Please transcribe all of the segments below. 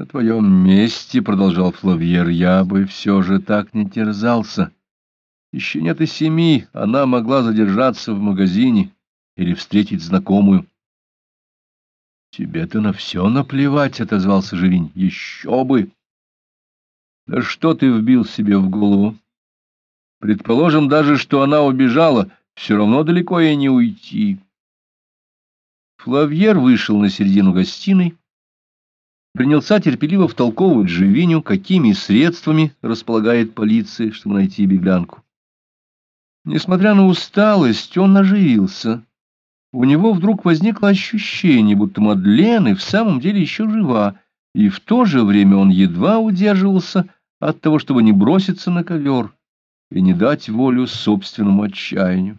На твоем месте, — продолжал Флавьер, — я бы все же так не терзался. Еще нет и семи, она могла задержаться в магазине или встретить знакомую. — Тебе-то на все наплевать, — отозвался Живинь. — Еще бы! — Да что ты вбил себе в голову? Предположим даже, что она убежала, все равно далеко ей не уйти. Флавьер вышел на середину гостиной, принялся терпеливо втолковывать Живиню, какими средствами располагает полиция, чтобы найти беглянку. Несмотря на усталость, он оживился. У него вдруг возникло ощущение, будто Мадлен и в самом деле еще жива, и в то же время он едва удерживался от того, чтобы не броситься на ковер и не дать волю собственному отчаянию.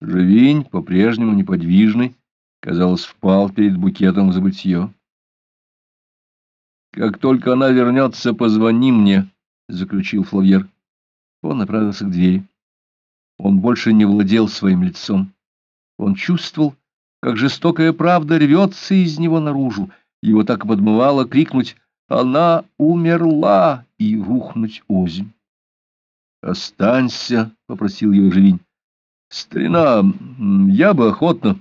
Живинь, по-прежнему неподвижный, казалось, впал перед букетом забытье. «Как только она вернется, позвони мне», — заключил Флавьер. Он направился к двери. Он больше не владел своим лицом. Он чувствовал, как жестокая правда рвется из него наружу. Его так подмывало крикнуть «Она умерла!» и рухнуть озимь. «Останься», — попросил его Живинь. «Старина, я бы охотно,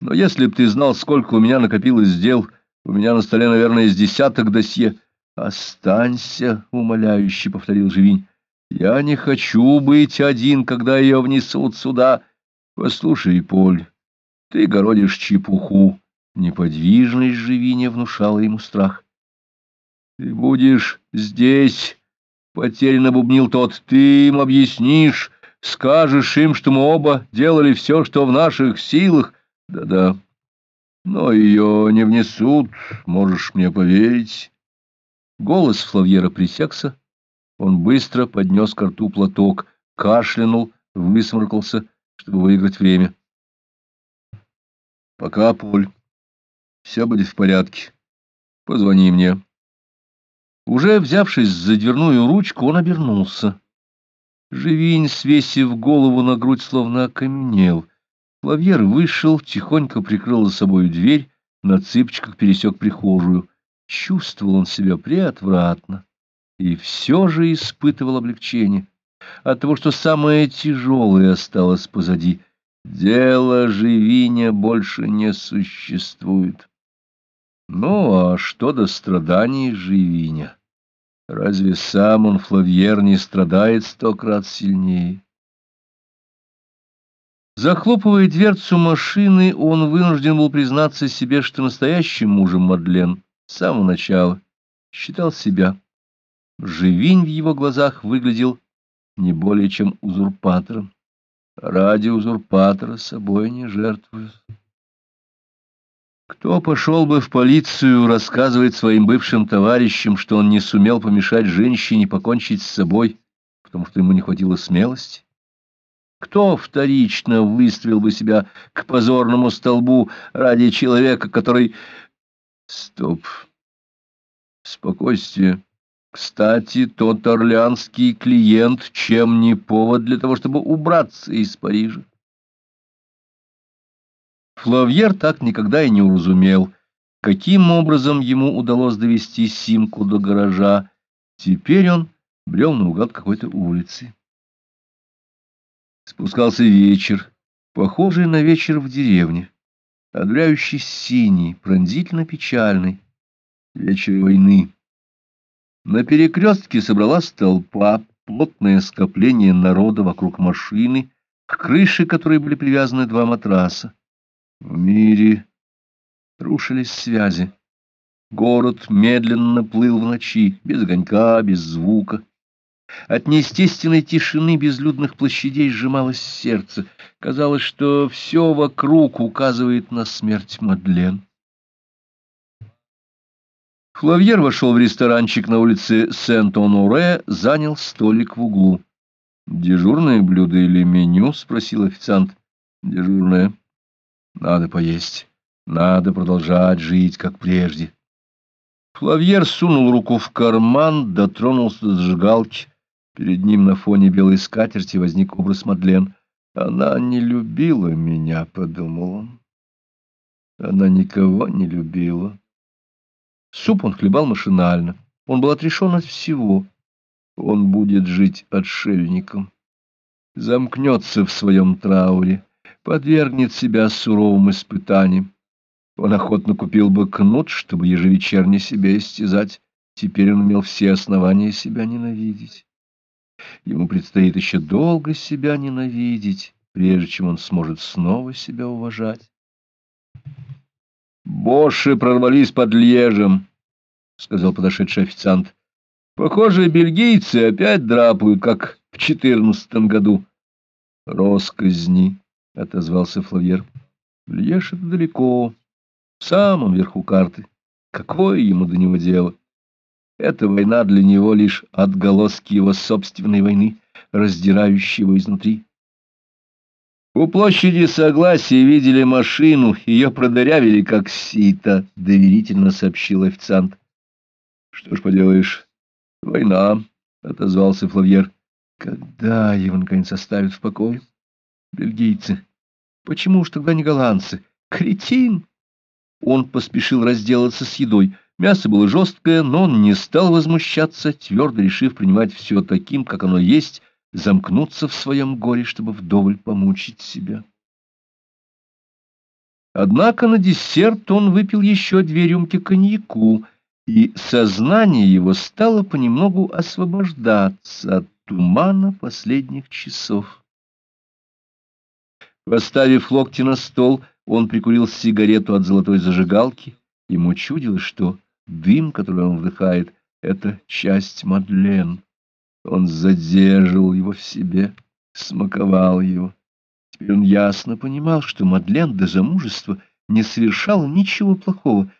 но если б ты знал, сколько у меня накопилось дел, у меня на столе, наверное, из десяток досье». «Останься», — умоляюще повторил Живинь. «Я не хочу быть один, когда ее внесут сюда. Послушай, Поль, ты городишь чепуху». Неподвижность Живиня внушала ему страх. «Ты будешь здесь», — потерянно бубнил тот, — «ты им объяснишь, скажешь им, что мы оба делали все, что в наших силах». Да-да, но ее не внесут, можешь мне поверить. Голос Флавьера пресекся. Он быстро поднес к рту платок, кашлянул, высморкался, чтобы выиграть время. Пока, Поль. Все будет в порядке. Позвони мне. Уже взявшись за дверную ручку, он обернулся. Живинь, свесив голову на грудь, словно окаменел — Лавьер вышел, тихонько прикрыл за собой дверь, на цыпочках пересек прихожую. Чувствовал он себя преотвратно и все же испытывал облегчение от того, что самое тяжелое осталось позади. Дело Живиня больше не существует. Ну, а что до страданий Живиня? Разве сам он, Флавьер, не страдает сто крат сильнее? Захлопывая дверцу машины, он вынужден был признаться себе, что настоящим мужем Мадлен с самого начала считал себя. Живинь в его глазах выглядел не более чем узурпатором. Ради узурпатора собой не жертвуют. Кто пошел бы в полицию рассказывать своим бывшим товарищам, что он не сумел помешать женщине покончить с собой, потому что ему не хватило смелости? Кто вторично выставил бы себя к позорному столбу ради человека, который... Стоп. Спокойствие. Кстати, тот орлеанский клиент чем не повод для того, чтобы убраться из Парижа? Флавьер так никогда и не уразумел, каким образом ему удалось довести Симку до гаража. Теперь он брел наугад какой-то улицы. Спускался вечер, похожий на вечер в деревне, одуряющий синий, пронзительно печальный, вечер войны. На перекрестке собралась толпа, плотное скопление народа вокруг машины, к крыше которой были привязаны два матраса. В мире рушились связи. Город медленно плыл в ночи, без огонька, без звука. От неестественной тишины безлюдных площадей сжималось сердце. Казалось, что все вокруг указывает на смерть Мадлен. Флавьер вошел в ресторанчик на улице Сент-Оноре, занял столик в углу. «Дежурное блюдо или меню?» — спросил официант. «Дежурное. Надо поесть. Надо продолжать жить, как прежде». Флавьер сунул руку в карман, дотронулся до зажигалки. Перед ним на фоне белой скатерти возник образ Мадлен. «Она не любила меня», — подумал он. «Она никого не любила». Суп он хлебал машинально. Он был отрешен от всего. Он будет жить отшельником. Замкнется в своем трауре, подвергнет себя суровым испытаниям. Он охотно купил бы кнут, чтобы ежевечерне себя истязать. Теперь он имел все основания себя ненавидеть. Ему предстоит еще долго себя ненавидеть, прежде чем он сможет снова себя уважать. «Боши прорвались под Льежем», — сказал подошедший официант. «Похоже, бельгийцы опять драпают, как в четырнадцатом году». «Росказни», — отозвался Флавьер. «Льеж — это далеко, в самом верху карты. Какое ему до него дело?» Эта война для него лишь отголоски его собственной войны, раздирающей его изнутри. У площади Согласия видели машину, ее продырявили как сито, — доверительно сообщил официант. — Что ж поделаешь, война, — отозвался Флавьер. — Когда его, наконец, оставят в покое? Бельгийцы. Почему уж тогда не голландцы? Кретин! Он поспешил разделаться с едой — Мясо было жесткое, но он не стал возмущаться, твердо решив принимать все таким, как оно есть, замкнуться в своем горе, чтобы вдоволь помучить себя. Однако на десерт он выпил еще две рюмки коньяку, и сознание его стало понемногу освобождаться от тумана последних часов. Поставив локти на стол, он прикурил сигарету от золотой зажигалки. Ему чудилось, что Дым, который он вдыхает, — это часть Мадлен. Он задерживал его в себе, смаковал его. Теперь он ясно понимал, что Мадлен до замужества не совершала ничего плохого,